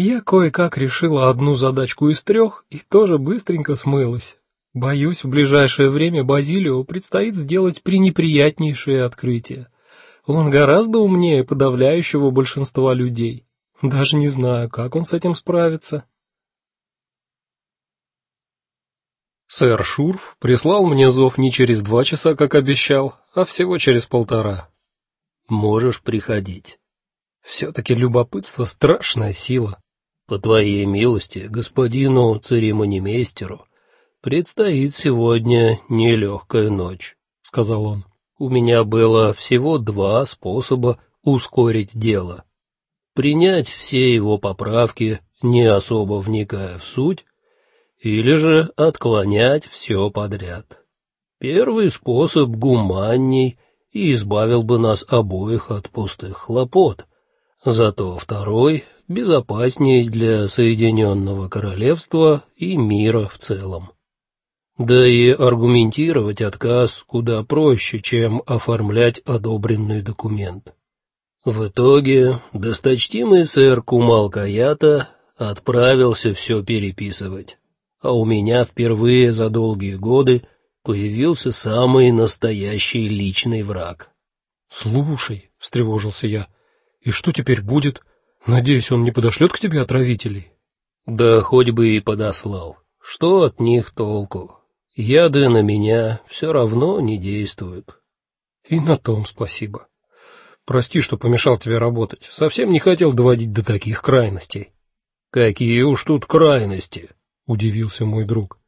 Я кое-как решила одну задачку из трех и тоже быстренько смылась. Боюсь, в ближайшее время Базилио предстоит сделать пренеприятнейшее открытие. Он гораздо умнее подавляющего большинства людей. Даже не знаю, как он с этим справится. Сэр Шурф прислал мне зов не через два часа, как обещал, а всего через полтора. Можешь приходить. все таки любопытство страшная сила. По твоей милости, господину церемонимейстеру, предстоит сегодня нелегкая ночь, сказал он. У меня было всего два способа ускорить дело: принять все его поправки, не особо вникая в суть, или же отклонять все подряд. Первый способ гуманней и избавил бы нас обоих от пустых хлопот. Зато второй безопаснее для Соединенного Королевства и мира в целом. Да и аргументировать отказ куда проще, чем оформлять одобренный документ. В итоге досточтимый сэр Кумал Каята отправился все переписывать а у меня впервые за долгие годы появился самый настоящий личный враг. Слушай, встревожился я. И что теперь будет? Надеюсь, он не подошлет к тебе отравителей. Да хоть бы и подослал. Что от них толку? Яды на меня все равно не действуют. И на том спасибо. Прости, что помешал тебе работать. Совсем не хотел доводить до таких крайностей. Какие уж тут крайности? удивился мой друг.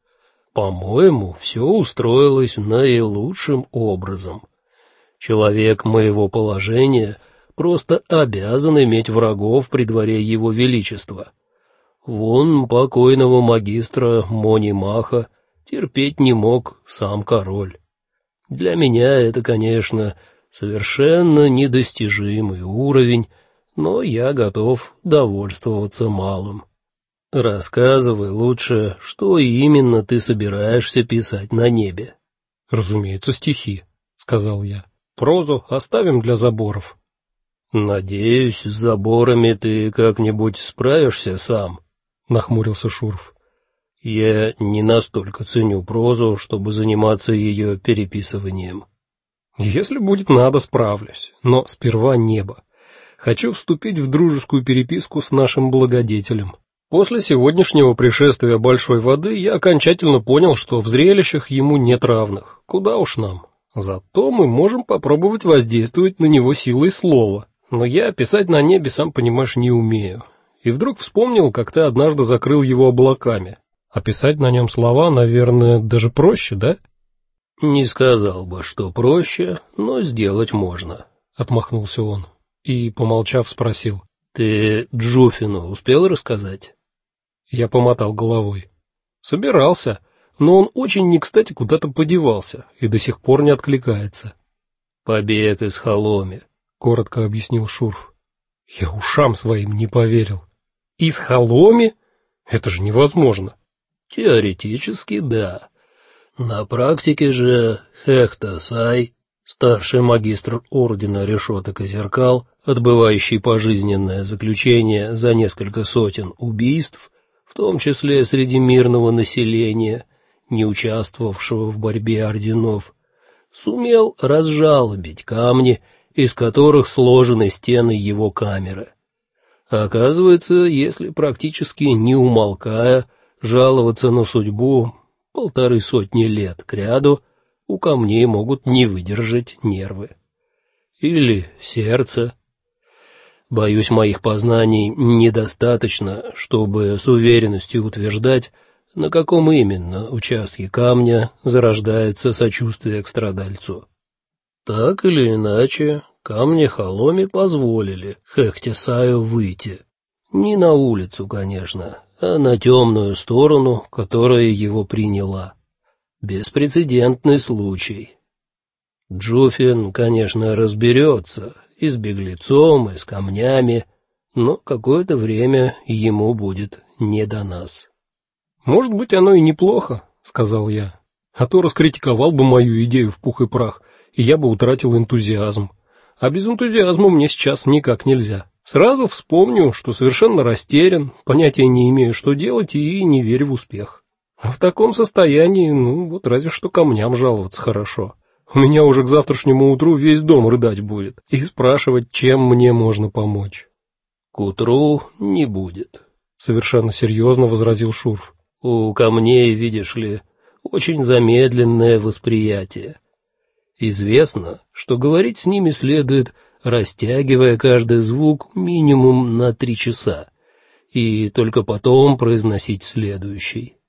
По-моему, все устроилось наилучшим образом. Человек моего положения просто обязан иметь врагов при дворе его величества. Вон покойного магистра Монимаха терпеть не мог сам король. Для меня это, конечно, совершенно недостижимый уровень, но я готов довольствоваться малым. Рассказывай лучше, что именно ты собираешься писать на небе. Разумеется, стихи, сказал я. Прозу оставим для заборов. Надеюсь, с заборами ты как-нибудь справишься сам, нахмурился Шурф. Я не настолько ценю прозу, чтобы заниматься ее переписыванием. Если будет надо, справлюсь, но сперва небо. Хочу вступить в дружескую переписку с нашим благодетелем. После сегодняшнего пришествия большой воды я окончательно понял, что в зрелищах ему нет равных. Куда уж нам. Зато мы можем попробовать воздействовать на него силой слова. Но я писать на небе, сам понимаешь, не умею. И вдруг вспомнил, как ты однажды закрыл его облаками. А писать на нем слова, наверное, даже проще, да? Не сказал бы, что проще, но сделать можно, отмахнулся он и, помолчав, спросил: "Ты Джуфину успел рассказать?" Я помотал головой. Собирался, но он очень не кстати куда-то подевался и до сих пор не откликается. Побег из Холоми, коротко объяснил Шурф. Я ушам своим не поверил. Из Холоми? Это же невозможно. Теоретически да. На практике же Хехтасай, старший магистр ордена решеток и зеркал, отбывающий пожизненное заключение за несколько сотен убийств, в том числе среди мирного населения, не участвовавшего в борьбе орденов, сумел разжалобить камни, из которых сложены стены его камеры. Оказывается, если практически не умолкая жаловаться на судьбу полторы сотни лет кряду, у камней могут не выдержать нервы или сердце, Боюсь, моих познаний недостаточно, чтобы с уверенностью утверждать, на каком именно участке камня зарождается сочувствие к страдальцу. Так или иначе, камни Холоми позволили Хехтесаю выйти. Не на улицу, конечно, а на темную сторону, которая его приняла. Беспрецедентный случай. Джуфин, конечно, разберется и с беглецом, и с камнями, но какое-то время ему будет не до нас. Может быть, оно и неплохо, сказал я. А то раскритиковал бы мою идею в пух и прах, и я бы утратил энтузиазм. А без энтузиазма мне сейчас никак нельзя. Сразу вспомню, что совершенно растерян, понятия не имею, что делать и не верю в успех. А в таком состоянии, ну, вот разве что камням жаловаться хорошо. У меня уже к завтрашнему утру весь дом рыдать будет и спрашивать, чем мне можно помочь. К утру не будет, совершенно серьезно возразил Шурф. У камней, видишь ли, очень замедленное восприятие. Известно, что говорить с ними следует, растягивая каждый звук минимум на три часа, и только потом произносить следующий.